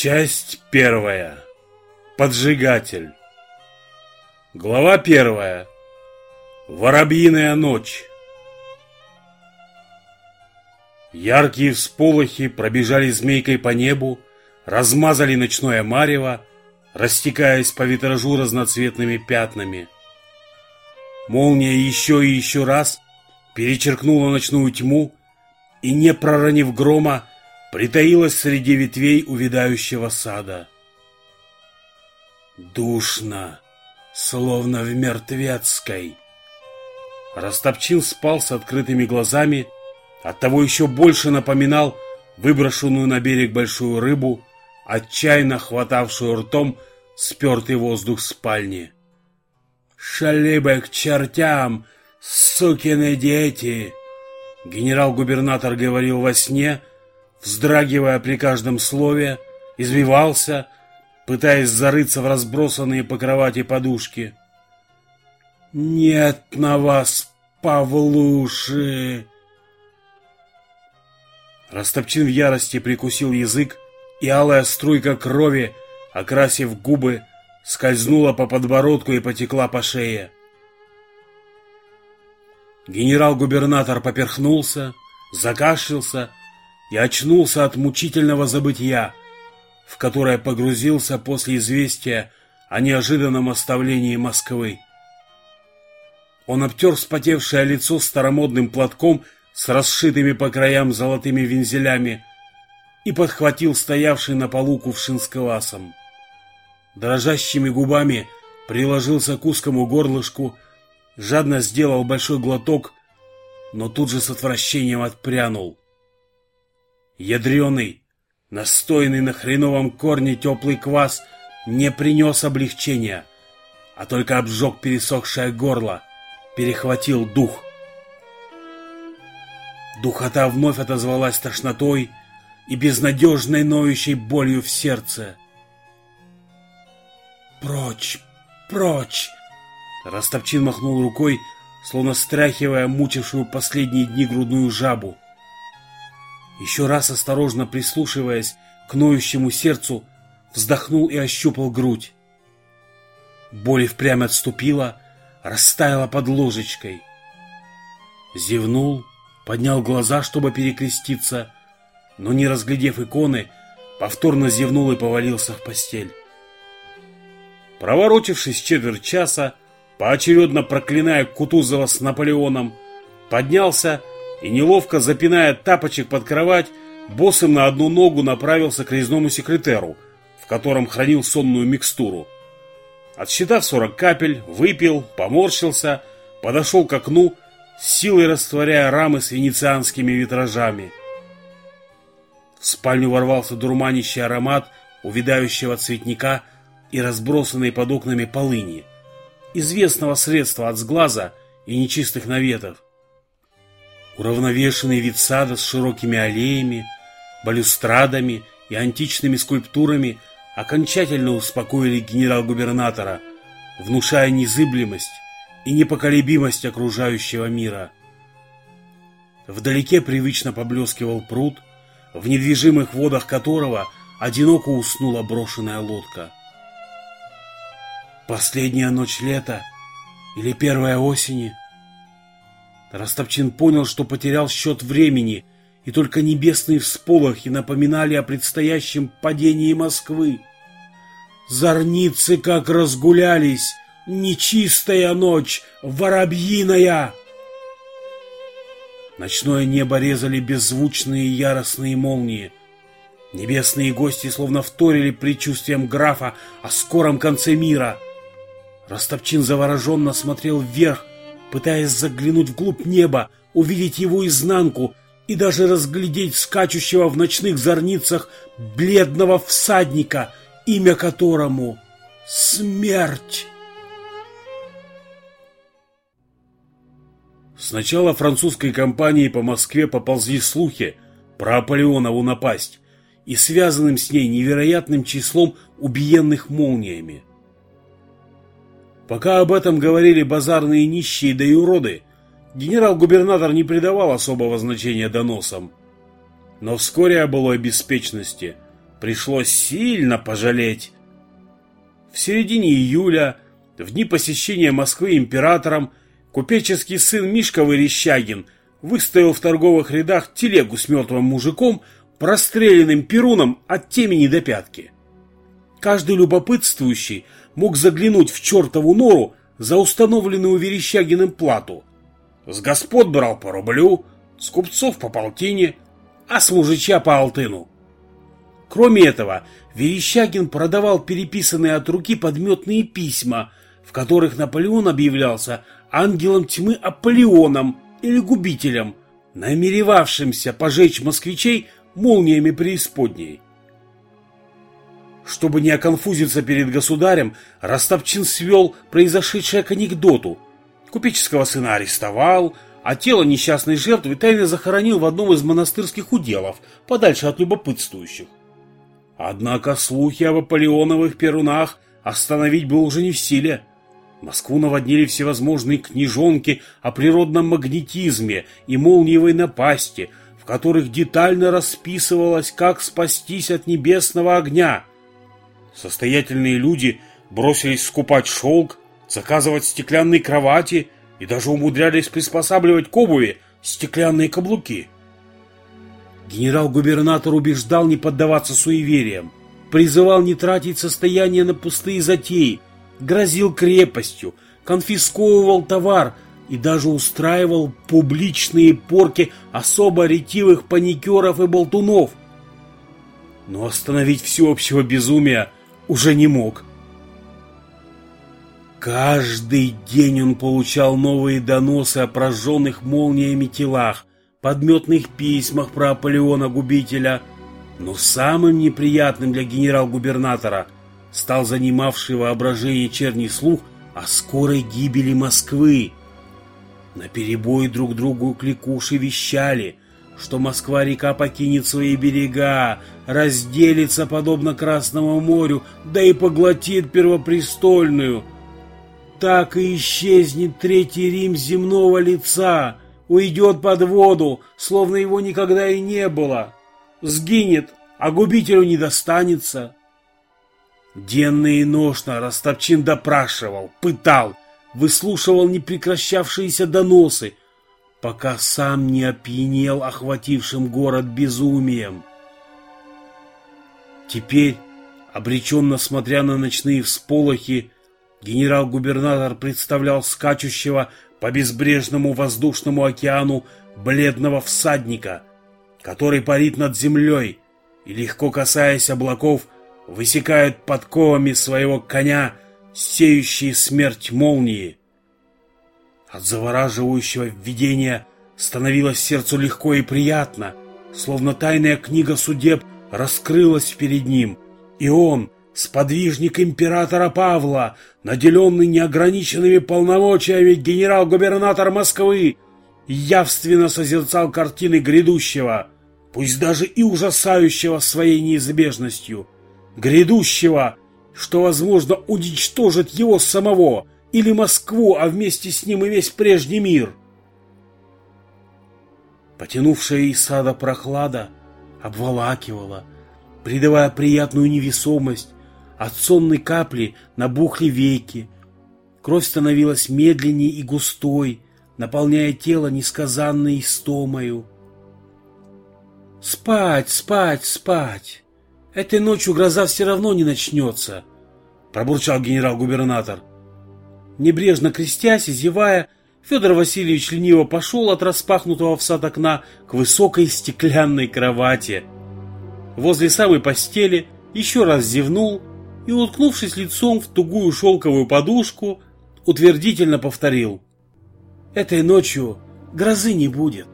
Часть первая. Поджигатель. Глава первая. Воробьиная ночь. Яркие всполохи пробежали змейкой по небу, размазали ночное марево, растекаясь по витражу разноцветными пятнами. Молния еще и еще раз перечеркнула ночную тьму и, не проронив грома, притаилась среди ветвей увядающего сада. Душно, словно в мертвецкой. Растопчин спал с открытыми глазами, оттого еще больше напоминал выброшенную на берег большую рыбу, отчаянно хватавшую ртом спертый воздух спальни. «Шали к чертям, сукины дети!» Генерал-губернатор говорил во сне, вздрагивая при каждом слове, извивался, пытаясь зарыться в разбросанные по кровати подушки. «Нет на вас, Павлуши!» Растопчин в ярости прикусил язык, и алая струйка крови, окрасив губы, скользнула по подбородку и потекла по шее. Генерал-губернатор поперхнулся, закашлялся и очнулся от мучительного забытия, в которое погрузился после известия о неожиданном оставлении Москвы. Он обтер вспотевшее лицо старомодным платком с расшитыми по краям золотыми вензелями и подхватил стоявший на полу кувшин с квасом. Дрожащими губами приложился к узкому горлышку, жадно сделал большой глоток, но тут же с отвращением отпрянул. Ядреный, настойный на хреновом корне теплый квас не принес облегчения, а только обжег пересохшее горло, перехватил дух. Духота вновь отозвалась тошнотой и безнадежной ноющей болью в сердце. «Прочь! Прочь!» Растопчин махнул рукой, словно стряхивая мучившую последние дни грудную жабу. Еще раз осторожно прислушиваясь к ноющему сердцу, вздохнул и ощупал грудь. Боль впрямь отступила, растаяла под ложечкой. Зевнул, поднял глаза, чтобы перекреститься, но, не разглядев иконы, повторно зевнул и повалился в постель. Проворочившись четверть часа, поочередно проклиная Кутузова с Наполеоном, поднялся и, неловко запиная тапочек под кровать, боссом на одну ногу направился к резному секретеру, в котором хранил сонную микстуру. Отсчитав сорок капель, выпил, поморщился, подошел к окну, силой растворяя рамы с венецианскими витражами. В спальню ворвался дурманящий аромат увядающего цветника и разбросанной под окнами полыни, известного средства от сглаза и нечистых наветов. Уравновешенный вид сада с широкими аллеями, балюстрадами и античными скульптурами окончательно успокоили генерал-губернатора, внушая незыблемость и непоколебимость окружающего мира. Вдалеке привычно поблескивал пруд, в недвижимых водах которого одиноко уснула брошенная лодка. Последняя ночь лета или первая осени — Растопчин понял, что потерял счет времени, и только небесные всполохи напоминали о предстоящем падении Москвы. Зорницы как разгулялись, нечистая ночь, воробьиная! Ночное небо резали беззвучные яростные молнии. Небесные гости словно вторили предчувствием графа о скором конце мира. Растопчин завороженно смотрел вверх, пытаясь заглянуть вглубь неба, увидеть его изнанку и даже разглядеть скачущего в ночных зорницах бледного всадника, имя которому — Смерть. Сначала французской компании по Москве поползли слухи про Аполеонову напасть и связанным с ней невероятным числом убиенных молниями. Пока об этом говорили базарные нищие да и уроды, генерал-губернатор не придавал особого значения доносам. Но вскоре о былой беспечности пришлось сильно пожалеть. В середине июля, в дни посещения Москвы императором, купеческий сын Мишка Верещагин выставил в торговых рядах телегу с мертвым мужиком, простреленным перуном от темени до пятки. Каждый любопытствующий мог заглянуть в чертову нору за установленную Верещагиным плату. С господ брал по рублю, с купцов по полтине, а с мужича по алтыну. Кроме этого, Верещагин продавал переписанные от руки подметные письма, в которых Наполеон объявлялся ангелом тьмы Аполеоном или губителем, намеревавшимся пожечь москвичей молниями преисподней. Чтобы не оконфузиться перед государем, Растопчин свел произошедшее к анекдоту. Купеческого сына арестовал, а тело несчастной жертвы тайно захоронил в одном из монастырских уделов, подальше от любопытствующих. Однако слухи об Аполеоновых перунах остановить было уже не в силе. Москву наводнили всевозможные книжонки о природном магнетизме и молниевой напасти, в которых детально расписывалось, как спастись от небесного огня. Состоятельные люди бросились скупать шелк, заказывать стеклянные кровати и даже умудрялись приспосабливать к обуви стеклянные каблуки. Генерал-губернатор убеждал не поддаваться суевериям, призывал не тратить состояние на пустые затеи, грозил крепостью, конфисковывал товар и даже устраивал публичные порки особо ретивых паникеров и болтунов. Но остановить всеобщего безумия уже не мог. Каждый день он получал новые доносы о прожженных молниями телах, подметных письмах про Аполеона-губителя, но самым неприятным для генерал-губернатора стал занимавший воображение черный слух о скорой гибели Москвы. На перебой друг другу кликуши вещали, что Москва-река покинет свои берега, разделится подобно Красному морю, да и поглотит первопрестольную. Так и исчезнет Третий Рим земного лица — уйдет под воду, словно его никогда и не было. Сгинет, а губителю не достанется. Денно и ношно Ростовчин допрашивал, пытал, выслушивал непрекращавшиеся доносы, пока сам не опьянел охватившим город безумием. Теперь, обреченно смотря на ночные всполохи, генерал-губернатор представлял скачущего по безбрежному воздушному океану бледного всадника, который парит над землей и, легко касаясь облаков, высекает подковами своего коня сеющие смерть молнии. От завораживающего видения становилось сердцу легко и приятно, словно тайная книга судеб раскрылась перед ним, и он, сподвижник императора Павла, наделенный неограниченными полномочиями генерал-губернатор Москвы, явственно созерцал картины грядущего, пусть даже и ужасающего своей неизбежностью, грядущего, что, возможно, уничтожит его самого или Москву, а вместе с ним и весь прежний мир. Потянувшая из сада прохлада обволакивала, придавая приятную невесомость, от сонной капли набухли веки. Кровь становилась медленней и густой, наполняя тело несказанной истомою. «Спать, спать, спать! Этой ночью гроза все равно не начнется!» — пробурчал генерал-губернатор. Небрежно крестясь и зевая, Федор Васильевич лениво пошел от распахнутого в сад окна к высокой стеклянной кровати. Возле самой постели еще раз зевнул и, уткнувшись лицом в тугую шелковую подушку, утвердительно повторил. «Этой ночью грозы не будет».